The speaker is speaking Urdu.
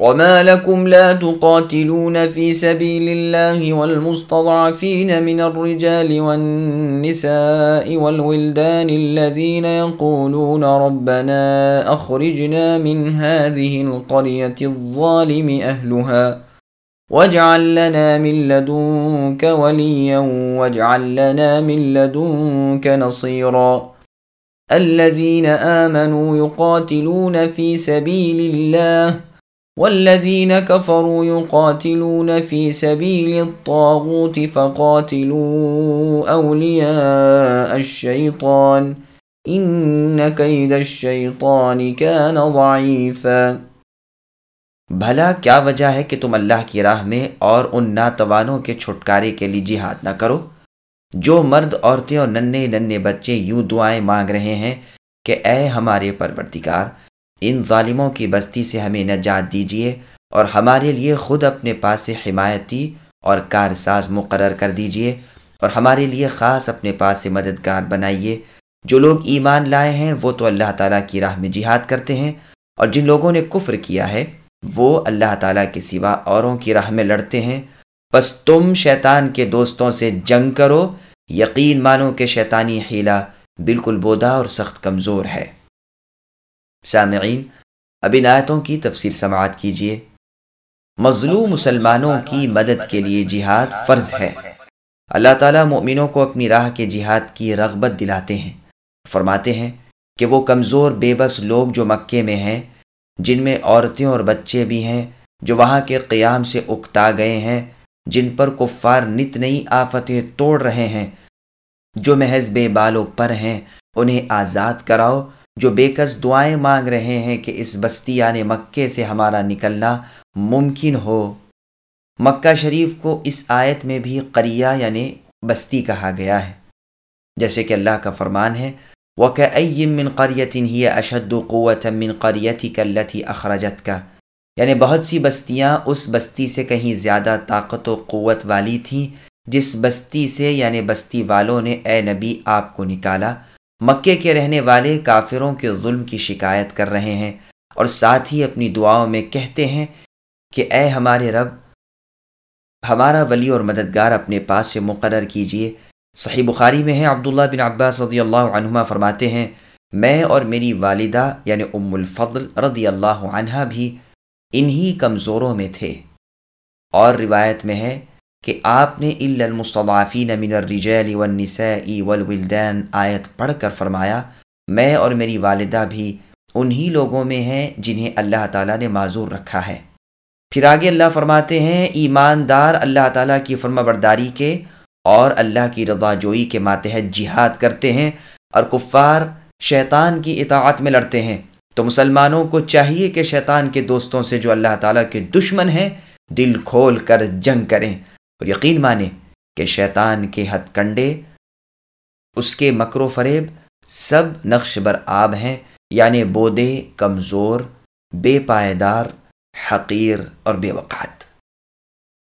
وما لكم لا تقاتلون في سبيل الله والمستضعفين من الرجال والنساء والولدان الذين يقولون ربنا أخرجنا من هذه القرية الظالم أهلها واجعل لنا من لدنك وليا واجعل لنا من لدنك نصيرا الذين آمنوا يقاتلون في سبيل الله والذين كفروا يقاتلون في سبيل الطاغوت فقاتلوا أولياء الشيطان إن كيد الشيطان كان ضعيفا بھلا کیا وجہ ہے کہ تم اللہ کی راہ میں اور ان ناتوانوں کے چھٹکارے کے لیے جہاد نہ کرو؟ جو مرد، عورتیں اور ننے ننے بچے یوں دعائیں مانگ رہے ہیں کہ اے ہمارے پروردگار ان ظالموں کی بستی سے ہمیں نجات دیجیے اور ہمارے لیے خود اپنے پاس سے حمایتی اور کارساز مقرر کر دیجیے اور ہمارے لیے خاص اپنے پاس سے مددگار بنائیے۔ جو لوگ ایمان لائے ہیں، وہ تو اللہ تعالیٰ کی راہ میں جہاد کرتے ہیں اور جن لوگوں نے کفر کیا ہے، وہ اللہ تعالیٰ کے سوا اوروں کی راہ میں لڑتے ہیں۔ بس تم شیطان کے دوستوں سے جنگ کرو، یقین مانو کہ شیطانی حیلہ بالکل بودا اور سخت کمزور ہے۔ سامعین، اب ان آیتوں کی تفسیر سماعت کیجیے مظلوم مسلمانوں کی مدد کے لیے جہاد فرض ہے۔ اللہ تعالیٰ مؤمنوں کو اپنی راہ کے جہاد کی رغبت دلاتے ہیں۔ فرماتے ہیں کہ وہ کمزور، بے بس لوگ جو مکے میں ہیں، جن میں عورتیں اور بچے بھی ہیں، جو وہاں کے قیام سے اکتا گئے ہیں، جن پر کفار نت نئی آفتیں توڑ رہے ہیں۔ جو محض بے بالوں پر ہیں، انہیں آزاد کراؤ۔ جو بے کس دعائیں مانگ رہے ہیں کہ اس بستی یعنی مکے سے ہمارا نکلنا ممکن ہو۔ مکہ شریف کو اس آیت میں بھی قریہ یعنی بستی کہا گیا ہے۔ جیسے کہ اللہ کا فرمان ہے وَكَأَيِّم مِّن قَرْيَةٍ هِيَ أَشَدُّ قُوَّةً مِّن قَرْيَتِكَ الَّتِي أَخْرَجَتْكَ۔ یعنی بہت سی بستیاں اس بستی سے کہیں زیادہ طاقت و قوت والی تھیں، جس بستی سے یعنی بستی والوں نے اے نبی آپ کو نکالا۔ مکے کے رہنے والے کافروں کے ظلم کی شکایت کر رہے ہیں اور ساتھ ہی اپنی دعاؤں میں کہتے ہیں کہ اے ہمارے رب، ہمارا ولی اور مددگار اپنے پاس سے مقرر کیجیے صحیح بخاری میں ہے، عبداللہ بن عباس رضی اللہ عنہما فرماتے ہیں، میں اور میری والدہ یعنی ام الفضل رضی اللہ عنہ بھی انہی کمزوروں میں تھے۔ اور روایت میں ہے کہ آپ نے المصطفین من الرجال والنساء والولدان، آیت پڑھ کر فرمایا، میں اور میری والدہ بھی انہی لوگوں میں ہیں جنہیں اللہ تعالیٰ نے معذور رکھا ہے۔ پھر آگے اللہ فرماتے ہیں، ایماندار اللہ تعالیٰ کی فرما برداری کے اور اللہ کی رضا جوئی کے ماتحت جہاد کرتے ہیں اور کفار شیطان کی اطاعت میں لڑتے ہیں۔ تو مسلمانوں کو چاہیے کہ شیطان کے دوستوں سے جو اللہ تعالیٰ کے دشمن ہیں، دل کھول کر جنگ کریں۔ اور یقین مانے کہ شیطان کے ہتھ کنڈے، اس کے مکر و فریب سب نقش بر آب ہیں یعنی بودے، کمزور، بے پائیدار، حقیر اور بے وقات۔